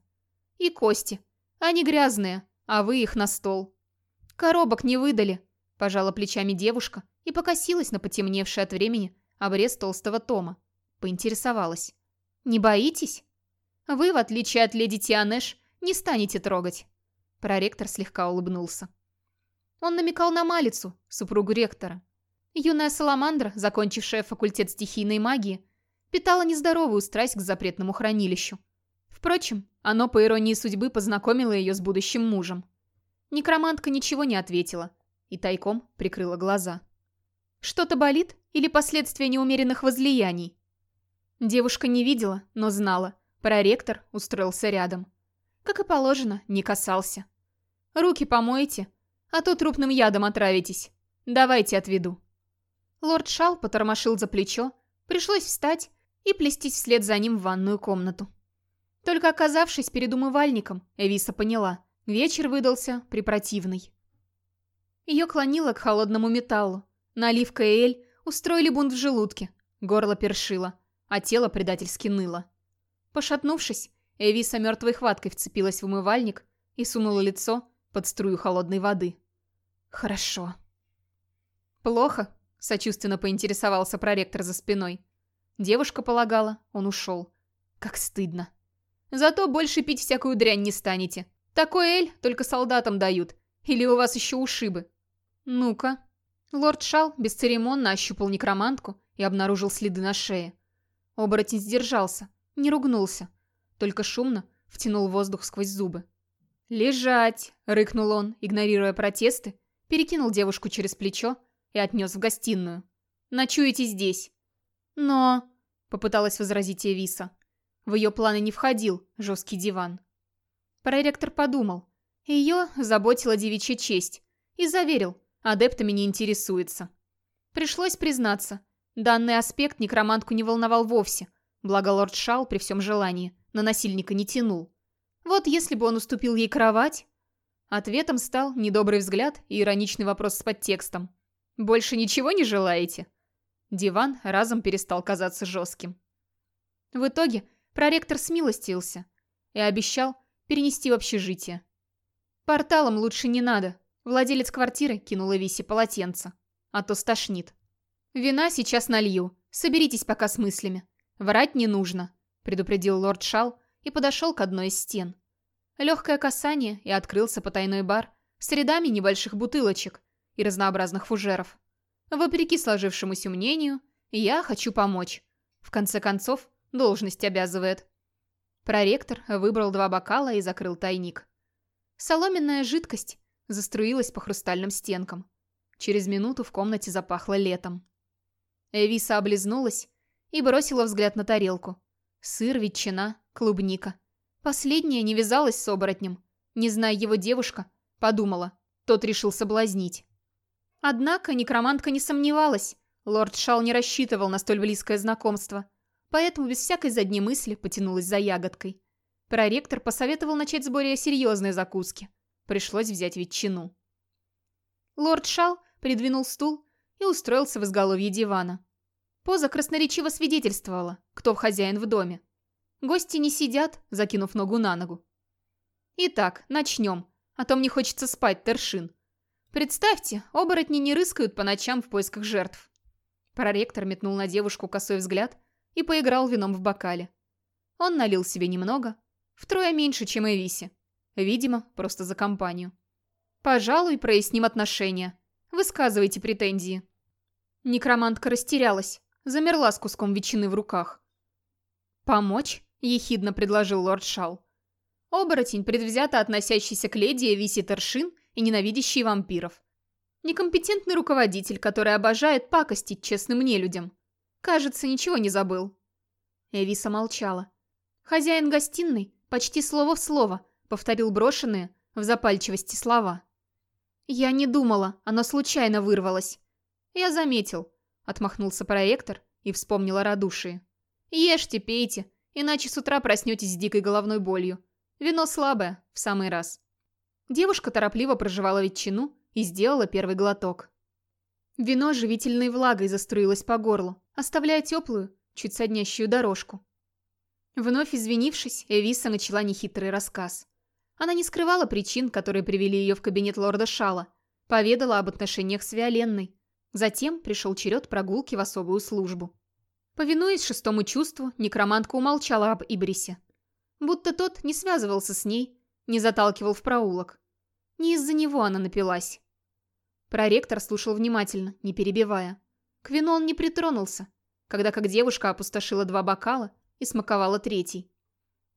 «И кости. Они грязные, а вы их на стол». «Коробок не выдали», – пожала плечами девушка и покосилась на потемневший от времени обрез толстого тома. Поинтересовалась. «Не боитесь?» «Вы, в отличие от леди Тианеш, не станете трогать». Проректор слегка улыбнулся. Он намекал на Малицу, супругу ректора. Юная Саламандра, закончившая факультет стихийной магии, питала нездоровую страсть к запретному хранилищу. Впрочем, оно, по иронии судьбы, познакомило ее с будущим мужем. Некромантка ничего не ответила и тайком прикрыла глаза. Что-то болит или последствия неумеренных возлияний? Девушка не видела, но знала. Проректор устроился рядом. Как и положено, не касался. «Руки помойте», а то трупным ядом отравитесь. Давайте отведу». Лорд Шал потормошил за плечо, пришлось встать и плестись вслед за ним в ванную комнату. Только оказавшись перед умывальником, Эвиса поняла, вечер выдался препротивный. Ее клонило к холодному металлу. Наливка и Эль устроили бунт в желудке, горло першило, а тело предательски ныло. Пошатнувшись, Эвиса мертвой хваткой вцепилась в умывальник и сунула лицо под струю холодной воды. «Хорошо». «Плохо?» – сочувственно поинтересовался проректор за спиной. Девушка полагала, он ушел. Как стыдно. Зато больше пить всякую дрянь не станете. Такой эль только солдатам дают. Или у вас еще ушибы. Ну-ка. Лорд Шал бесцеремонно ощупал некромантку и обнаружил следы на шее. Оборотень сдержался, не ругнулся, только шумно втянул воздух сквозь зубы. «Лежать!» — рыкнул он, игнорируя протесты, перекинул девушку через плечо и отнес в гостиную. «Ночуете здесь!» «Но...» — попыталась возразить Эвиса. В ее планы не входил жесткий диван. Проректор подумал. Ее заботила девичья честь. И заверил, адептами не интересуется. Пришлось признаться, данный аспект некромантку не волновал вовсе, благо лорд Шал при всем желании на насильника не тянул. Вот если бы он уступил ей кровать... Ответом стал недобрый взгляд и ироничный вопрос с подтекстом. «Больше ничего не желаете?» Диван разом перестал казаться жестким. В итоге проректор смилостился и обещал перенести в общежитие. «Порталом лучше не надо», — владелец квартиры кинула Висе полотенце. «А то стошнит». «Вина сейчас налью. Соберитесь пока с мыслями. Врать не нужно», — предупредил лорд Шал и подошел к одной из стен. Легкое касание, и открылся потайной бар с рядами небольших бутылочек и разнообразных фужеров. Вопреки сложившемуся мнению, я хочу помочь. В конце концов, должность обязывает. Проректор выбрал два бокала и закрыл тайник. Соломенная жидкость заструилась по хрустальным стенкам. Через минуту в комнате запахло летом. Эвиса облизнулась и бросила взгляд на тарелку. Сыр, ветчина, клубника. Последняя не вязалась с оборотнем. Не зная его девушка, подумала, тот решил соблазнить. Однако некромантка не сомневалась. Лорд Шал не рассчитывал на столь близкое знакомство поэтому без всякой задней мысли потянулась за ягодкой. Проректор посоветовал начать с более серьезной закуски. Пришлось взять ветчину. Лорд Шал придвинул стул и устроился в изголовье дивана. Поза красноречиво свидетельствовала, кто хозяин в доме. Гости не сидят, закинув ногу на ногу. Итак, начнем, а то мне хочется спать, Тершин. Представьте, оборотни не рыскают по ночам в поисках жертв. Проректор метнул на девушку косой взгляд – и поиграл вином в бокале. Он налил себе немного, втрое меньше, чем Эвиси. Видимо, просто за компанию. «Пожалуй, проясним отношения. Высказывайте претензии». Некромантка растерялась, замерла с куском ветчины в руках. «Помочь?» – ехидно предложил лорд Шал. Оборотень, предвзято относящийся к леди Эвиси Торшин и ненавидящий вампиров. Некомпетентный руководитель, который обожает пакостить честным нелюдям. Кажется, ничего не забыл. Эвиса молчала. Хозяин гостиной почти слово в слово повторил брошенные в запальчивости слова. «Я не думала, оно случайно вырвалось». «Я заметил», — отмахнулся проектор и вспомнил о радушии. «Ешьте, пейте, иначе с утра проснетесь с дикой головной болью. Вино слабое, в самый раз». Девушка торопливо проживала ветчину и сделала первый глоток. Вино живительной влагой заструилось по горлу, оставляя теплую, чуть соднящую дорожку. Вновь извинившись, Эвиса начала нехитрый рассказ. Она не скрывала причин, которые привели ее в кабинет лорда Шала, поведала об отношениях с Виоленной. Затем пришел черед прогулки в особую службу. Повинуясь шестому чувству, некромантка умолчала об Ибрисе. Будто тот не связывался с ней, не заталкивал в проулок. Не из-за него она напилась. Проректор слушал внимательно, не перебивая. К вину он не притронулся, когда как девушка опустошила два бокала и смаковала третий.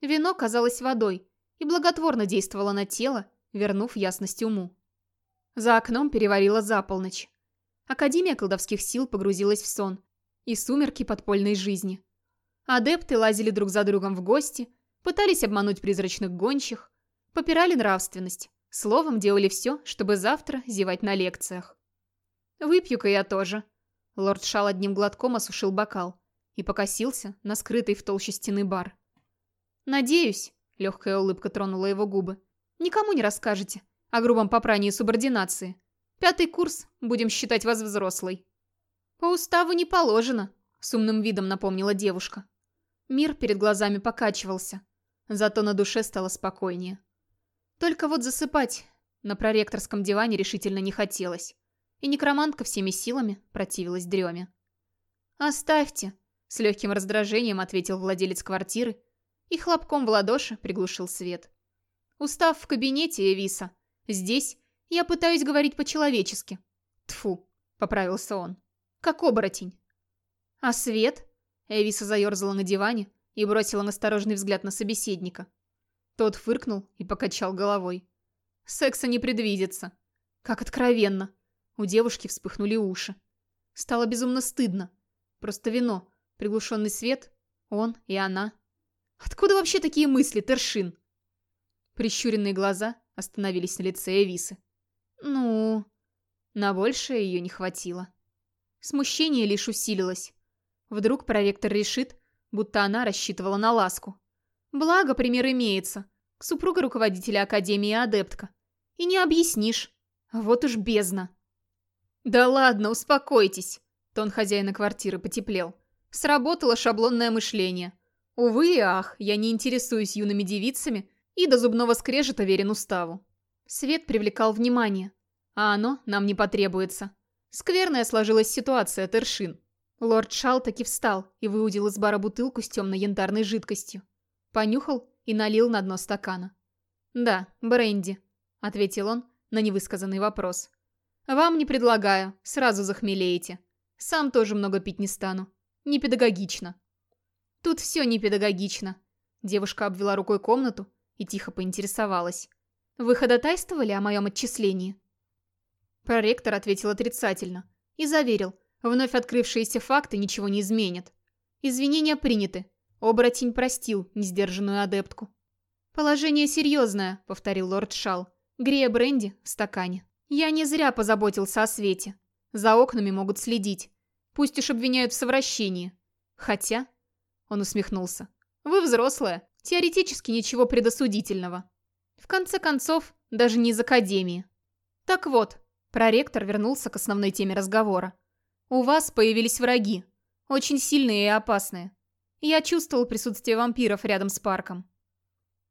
Вино казалось водой и благотворно действовало на тело, вернув ясность уму. За окном переварила за полночь. Академия колдовских сил погрузилась в сон и сумерки подпольной жизни. Адепты лазили друг за другом в гости, пытались обмануть призрачных гончих, попирали нравственность, Словом, делали все, чтобы завтра зевать на лекциях. «Выпью-ка я тоже». Лорд Шал одним глотком осушил бокал и покосился на скрытый в толще стены бар. «Надеюсь», — легкая улыбка тронула его губы, «никому не расскажете о грубом попрании субординации. Пятый курс, будем считать вас взрослой». «По уставу не положено», — с умным видом напомнила девушка. Мир перед глазами покачивался, зато на душе стало спокойнее. Только вот засыпать на проректорском диване решительно не хотелось, и некромантка всеми силами противилась дреме. «Оставьте», — с легким раздражением ответил владелец квартиры и хлопком в ладоши приглушил свет. «Устав в кабинете, Эвиса. Здесь я пытаюсь говорить по-человечески». Тфу, поправился он. «Как оборотень». «А свет?» Эвиса заерзала на диване и бросила настороженный взгляд на собеседника. Тот фыркнул и покачал головой. «Секса не предвидится». Как откровенно. У девушки вспыхнули уши. Стало безумно стыдно. Просто вино, приглушенный свет, он и она. Откуда вообще такие мысли, Тершин? Прищуренные глаза остановились на лице Эвисы. Ну, на большее ее не хватило. Смущение лишь усилилось. Вдруг проректор решит, будто она рассчитывала на ласку. Благо, пример имеется. Супруга руководителя Академии Адептка. И не объяснишь. Вот уж бездна. Да ладно, успокойтесь. Тон хозяина квартиры потеплел. Сработало шаблонное мышление. Увы и ах, я не интересуюсь юными девицами и до зубного скрежета верен уставу. Свет привлекал внимание, а оно нам не потребуется. Скверная сложилась ситуация, Тершин. Лорд Шал таки встал и выудил из бара бутылку с темно-янтарной жидкостью. Понюхал и налил на дно стакана. «Да, бренди», — ответил он на невысказанный вопрос. «Вам не предлагаю, сразу захмелеете. Сам тоже много пить не стану. Не педагогично». «Тут все не педагогично». Девушка обвела рукой комнату и тихо поинтересовалась. «Вы ходатайствовали о моем отчислении?» Проректор ответил отрицательно и заверил, вновь открывшиеся факты ничего не изменят. Извинения приняты, Оборотень простил несдержанную адептку. «Положение серьезное», — повторил лорд Шал, грея бренди в стакане. «Я не зря позаботился о свете. За окнами могут следить. Пусть уж обвиняют в совращении. Хотя...» Он усмехнулся. «Вы взрослая. Теоретически ничего предосудительного. В конце концов, даже не из академии. Так вот, проректор вернулся к основной теме разговора. У вас появились враги. Очень сильные и опасные. Я чувствовал присутствие вампиров рядом с парком.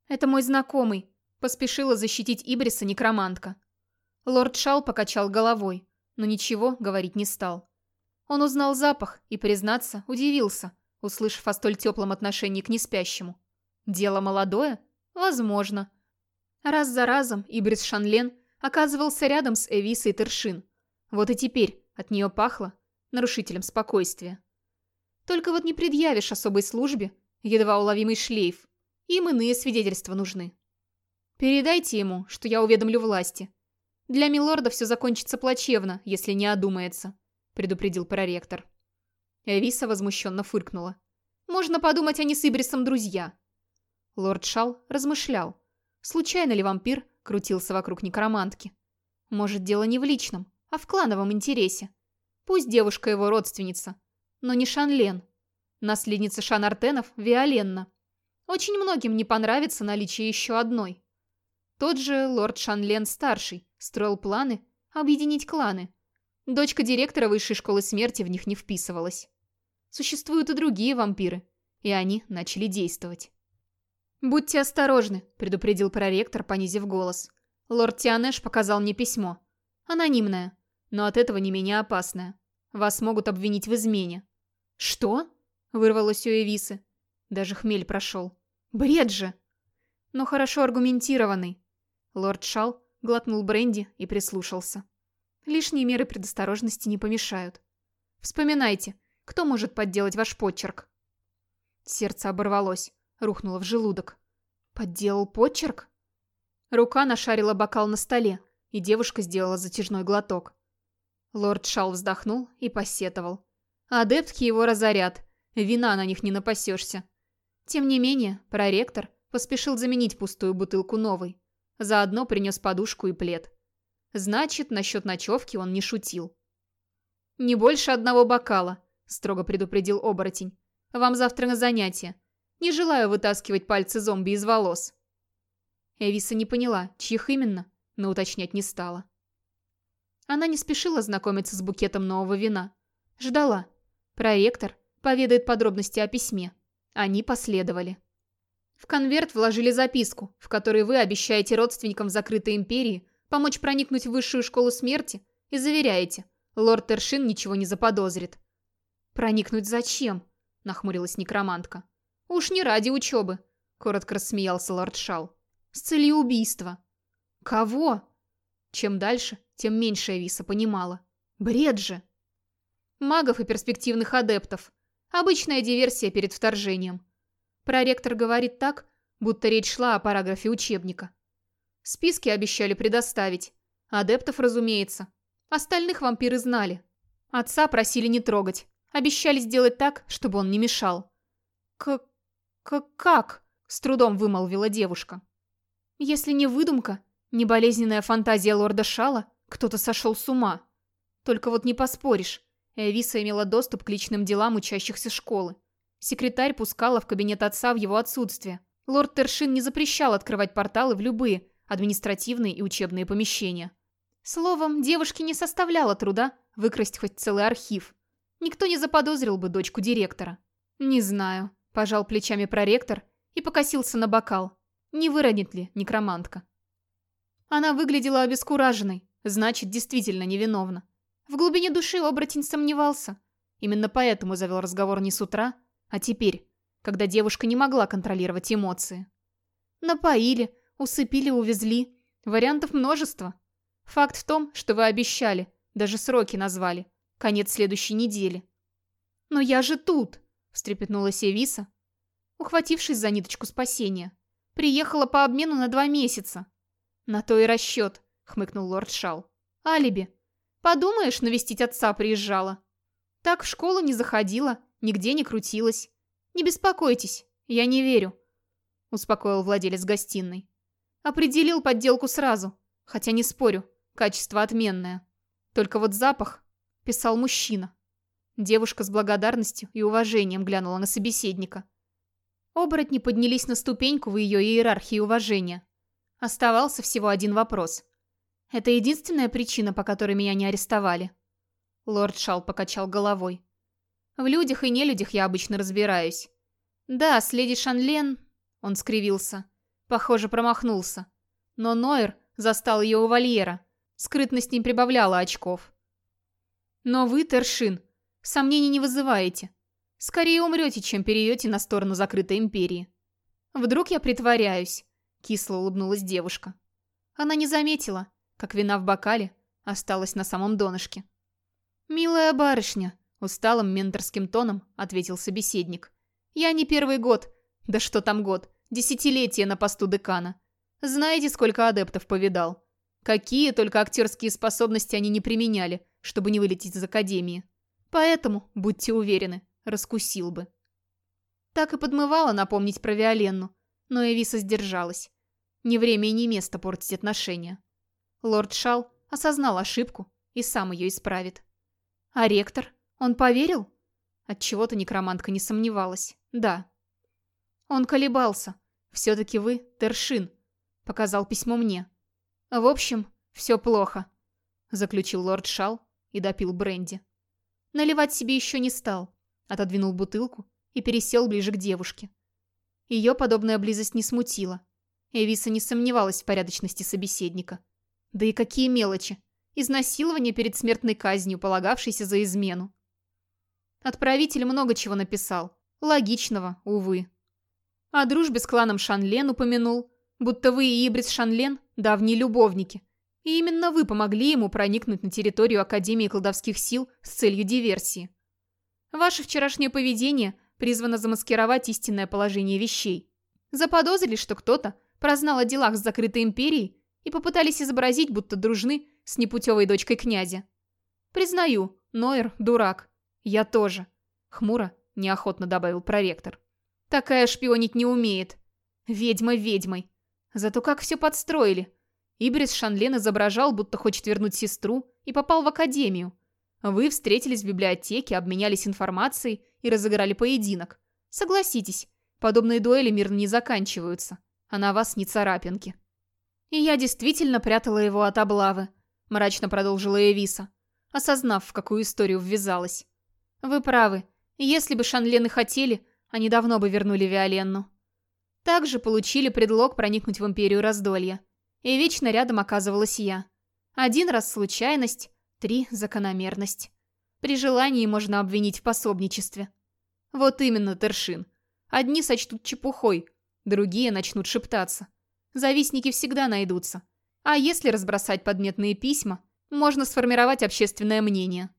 «Это мой знакомый», — поспешила защитить Ибриса некромантка. Лорд Шал покачал головой, но ничего говорить не стал. Он узнал запах и, признаться, удивился, услышав о столь теплом отношении к неспящему. Дело молодое? Возможно. Раз за разом Ибрис Шанлен оказывался рядом с Эвисой Тершин. Вот и теперь от нее пахло нарушителем спокойствия. Только вот не предъявишь особой службе едва уловимый шлейф. Им иные свидетельства нужны. Передайте ему, что я уведомлю власти. Для милорда все закончится плачевно, если не одумается, предупредил проректор. Эвиса возмущенно фыркнула. Можно подумать, они с Ибрисом друзья. Лорд Шал размышлял. Случайно ли вампир крутился вокруг некромантки? Может, дело не в личном, а в клановом интересе. Пусть девушка его родственница, но не Шанлен. Наследница Шанартенов – Виоленна. Очень многим не понравится наличие еще одной. Тот же лорд Шанлен-старший строил планы объединить кланы. Дочка директора высшей школы смерти в них не вписывалась. Существуют и другие вампиры, и они начали действовать. «Будьте осторожны», – предупредил проректор, понизив голос. Лорд Тианеш показал мне письмо. Анонимное, но от этого не менее опасное. Вас могут обвинить в измене. «Что?» — вырвалось у Эвисы. Даже хмель прошел. «Бред же!» «Но хорошо аргументированный». Лорд Шал глотнул бренди и прислушался. Лишние меры предосторожности не помешают. Вспоминайте, кто может подделать ваш почерк? Сердце оборвалось, рухнуло в желудок. Подделал почерк? Рука нашарила бокал на столе, и девушка сделала затяжной глоток. Лорд Шал вздохнул и посетовал. Адептки его разорят. Вина на них не напасешься. Тем не менее, проректор поспешил заменить пустую бутылку новой. Заодно принес подушку и плед. Значит, насчет ночевки он не шутил. «Не больше одного бокала», — строго предупредил оборотень. «Вам завтра на занятие. Не желаю вытаскивать пальцы зомби из волос». Эвиса не поняла, чьих именно, но уточнять не стала. Она не спешила знакомиться с букетом нового вина. Ждала. Проректор поведает подробности о письме. Они последовали. В конверт вложили записку, в которой вы обещаете родственникам закрытой империи помочь проникнуть в высшую школу смерти и заверяете, лорд Тершин ничего не заподозрит. «Проникнуть зачем?» – нахмурилась некромантка. «Уж не ради учебы», – коротко рассмеялся лорд Шал. «С целью убийства». «Кого?» Чем дальше, тем меньше Эвиса понимала. Бред же! Магов и перспективных адептов. Обычная диверсия перед вторжением. Проректор говорит так, будто речь шла о параграфе учебника. Списки обещали предоставить. Адептов, разумеется. Остальных вампиры знали. Отца просили не трогать. Обещали сделать так, чтобы он не мешал. «К... к... как?» – с трудом вымолвила девушка. «Если не выдумка, не болезненная фантазия лорда Шала, кто-то сошел с ума. Только вот не поспоришь. Эвиса имела доступ к личным делам учащихся школы. Секретарь пускала в кабинет отца в его отсутствие. Лорд Тершин не запрещал открывать порталы в любые административные и учебные помещения. Словом, девушке не составляло труда выкрасть хоть целый архив. Никто не заподозрил бы дочку директора. «Не знаю», – пожал плечами проректор и покосился на бокал. Не выронит ли некромантка? Она выглядела обескураженной, значит, действительно невиновна. В глубине души оборотень сомневался. Именно поэтому завел разговор не с утра, а теперь, когда девушка не могла контролировать эмоции. Напоили, усыпили, увезли. Вариантов множество. Факт в том, что вы обещали, даже сроки назвали. Конец следующей недели. «Но я же тут!» – встрепетнулась Эвиса, ухватившись за ниточку спасения. «Приехала по обмену на два месяца. «На то и расчет», — хмыкнул лорд Шал. «Алиби. Подумаешь, навестить отца приезжала. Так в школу не заходила, нигде не крутилась. Не беспокойтесь, я не верю», — успокоил владелец гостиной. Определил подделку сразу, хотя не спорю, качество отменное. Только вот запах писал мужчина. Девушка с благодарностью и уважением глянула на собеседника. Оборотни поднялись на ступеньку в ее иерархии уважения. Оставался всего один вопрос. «Это единственная причина, по которой меня не арестовали?» Лорд Шал покачал головой. «В людях и нелюдях я обычно разбираюсь. Да, с леди Шанлен...» Он скривился. Похоже, промахнулся. Но Нойер застал ее у вольера. Скрытность не прибавляла очков. «Но вы, Тершин, сомнений не вызываете. Скорее умрете, чем перейдете на сторону закрытой империи. Вдруг я притворяюсь, Кисло улыбнулась девушка. Она не заметила, как вина в бокале осталась на самом донышке. «Милая барышня», — усталым менторским тоном ответил собеседник. «Я не первый год, да что там год, десятилетие на посту декана. Знаете, сколько адептов повидал? Какие только актерские способности они не применяли, чтобы не вылететь из академии. Поэтому, будьте уверены, раскусил бы». Так и подмывала напомнить про Виоленну, но Эвиса сдержалась. Не время и не место портить отношения. Лорд Шал осознал ошибку и сам ее исправит. А ректор? Он поверил? Отчего-то некромантка не сомневалась. Да. Он колебался. Все-таки вы Тершин. Показал письмо мне. В общем, все плохо. Заключил лорд Шал и допил бренди. Наливать себе еще не стал. Отодвинул бутылку и пересел ближе к девушке. Ее подобная близость не смутила. Эвиса не сомневалась в порядочности собеседника. Да и какие мелочи. Изнасилование перед смертной казнью, полагавшейся за измену. Отправитель много чего написал. Логичного, увы. О дружбе с кланом Шанлен упомянул, будто вы и Ибрис Шанлен – давние любовники. И именно вы помогли ему проникнуть на территорию Академии колдовских сил с целью диверсии. Ваше вчерашнее поведение призвана замаскировать истинное положение вещей. Заподозрили, что кто-то прознал о делах с закрытой империей и попытались изобразить, будто дружны с непутевой дочкой князя. Признаю, Нойер – дурак. Я тоже. Хмуро, неохотно добавил проректор. Такая шпионить не умеет. Ведьма ведьмой. Зато как все подстроили. Ибрис Шанлен изображал, будто хочет вернуть сестру, и попал в академию. Вы встретились в библиотеке, обменялись информацией и разыграли поединок. Согласитесь, подобные дуэли мирно не заканчиваются, а на вас не царапинки. И я действительно прятала его от облавы, мрачно продолжила Эвиса, осознав, в какую историю ввязалась. Вы правы, если бы Шанлены хотели, они давно бы вернули Виоленну. Также получили предлог проникнуть в Империю Раздолья. И вечно рядом оказывалась я. Один раз случайность, три – закономерность. При желании можно обвинить в пособничестве. Вот именно, Тершин. Одни сочтут чепухой, другие начнут шептаться. Завистники всегда найдутся. А если разбросать подметные письма, можно сформировать общественное мнение.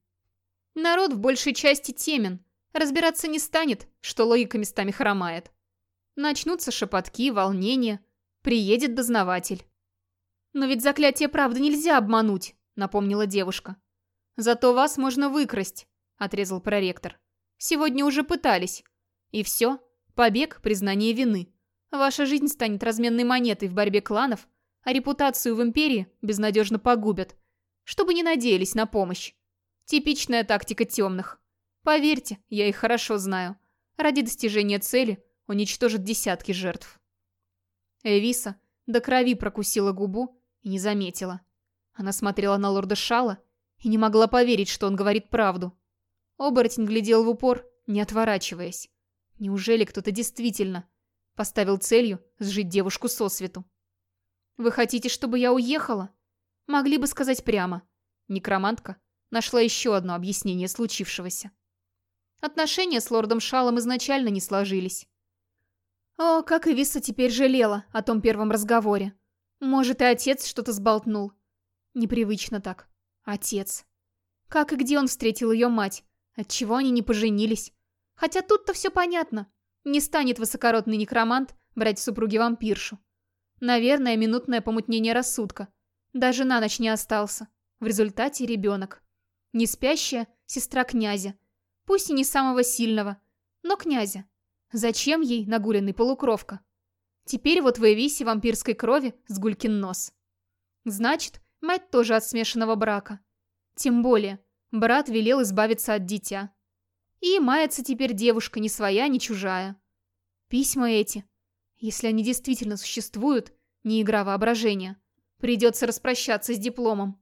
Народ в большей части темен, разбираться не станет, что логика местами хромает. Начнутся шепотки, волнения, приедет дознаватель. «Но ведь заклятие правды нельзя обмануть», — напомнила девушка. «Зато вас можно выкрасть», — отрезал проректор. «Сегодня уже пытались. И все. Побег, признание вины. Ваша жизнь станет разменной монетой в борьбе кланов, а репутацию в Империи безнадежно погубят. Чтобы не надеялись на помощь. Типичная тактика темных. Поверьте, я их хорошо знаю. Ради достижения цели уничтожат десятки жертв». Эвиса до крови прокусила губу и не заметила. Она смотрела на лорда Шала и не могла поверить, что он говорит правду. Оборотень глядел в упор, не отворачиваясь. Неужели кто-то действительно поставил целью сжить девушку со свету? «Вы хотите, чтобы я уехала?» Могли бы сказать прямо. Некромантка нашла еще одно объяснение случившегося. Отношения с лордом Шалом изначально не сложились. О, как и Виса теперь жалела о том первом разговоре. Может, и отец что-то сболтнул. Непривычно так. Отец. Как и где он встретил ее мать? Отчего они не поженились? Хотя тут-то все понятно. Не станет высокородный некромант брать в супруги вампиршу. Наверное, минутное помутнение рассудка. Даже на ночь не остался. В результате ребенок. Не спящая сестра князя. Пусть и не самого сильного, но князя. Зачем ей нагуленный полукровка? Теперь вот в Эвисе вампирской крови с гулькин нос. Значит, мать тоже от смешанного брака. Тем более, брат велел избавиться от дитя. И мается теперь девушка не своя, не чужая. Письма эти, если они действительно существуют, не игра воображения. Придется распрощаться с дипломом.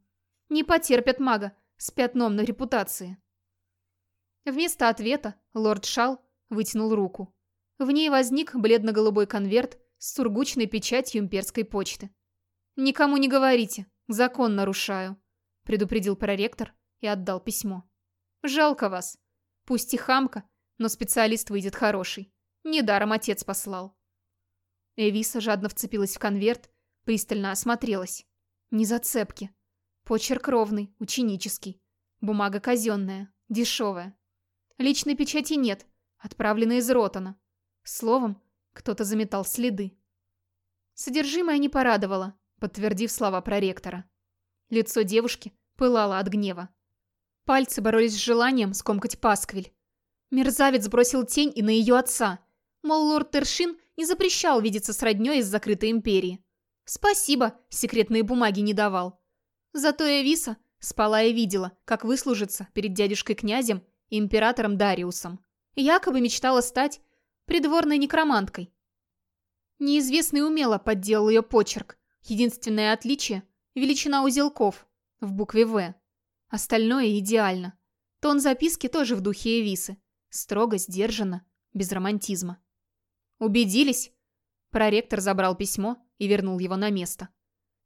Не потерпят мага с пятном на репутации. Вместо ответа лорд Шал вытянул руку. В ней возник бледно-голубой конверт с сургучной печатью имперской почты. «Никому не говорите, закон нарушаю», — предупредил проректор и отдал письмо. «Жалко вас. Пусть и хамка, но специалист выйдет хороший. Недаром отец послал». Эвиса жадно вцепилась в конверт, пристально осмотрелась. Не зацепки. Почерк ровный, ученический. Бумага казенная, дешевая. Личной печати нет, отправлена из Ротана. Словом, кто-то заметал следы. Содержимое не порадовало, подтвердив слова проректора. Лицо девушки пылало от гнева. Пальцы боролись с желанием скомкать пасквиль. Мерзавец бросил тень и на ее отца. Мол, лорд Тершин не запрещал видеться с роднёй из закрытой империи. Спасибо, секретные бумаги не давал. Зато Эвиса спала и видела, как выслужиться перед дядюшкой-князем и императором Дариусом. Якобы мечтала стать придворной некроманткой. Неизвестный умело подделал ее почерк. Единственное отличие – величина узелков в букве «В». Остальное идеально. Тон записки тоже в духе Эвисы. Строго, сдержанно, без романтизма. «Убедились?» Проректор забрал письмо и вернул его на место.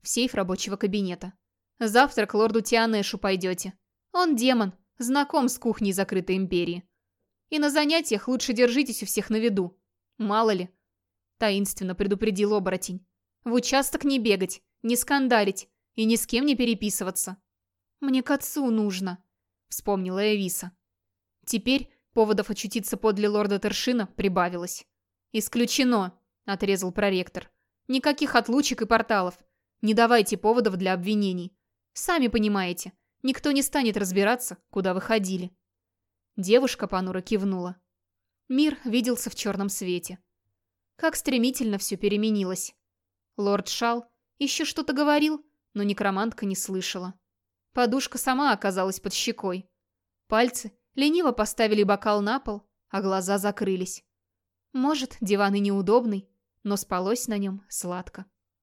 В сейф рабочего кабинета. «Завтра к лорду Тианешу пойдете. Он демон, знаком с кухней закрытой империи. И на занятиях лучше держитесь у всех на виду. Мало ли. Таинственно предупредил оборотень. В участок не бегать, не скандалить и ни с кем не переписываться. Мне к отцу нужно, вспомнила Эвиса. Теперь поводов очутиться подле лорда Тершина прибавилось. «Исключено», — отрезал проректор. «Никаких отлучек и порталов. Не давайте поводов для обвинений. Сами понимаете, никто не станет разбираться, куда вы ходили». Девушка понуро кивнула. Мир виделся в черном свете. Как стремительно все переменилось. Лорд Шал еще что-то говорил, но некромантка не слышала. Подушка сама оказалась под щекой. Пальцы лениво поставили бокал на пол, а глаза закрылись. Может, диван и неудобный, но спалось на нем сладко.